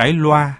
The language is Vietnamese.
cái loa.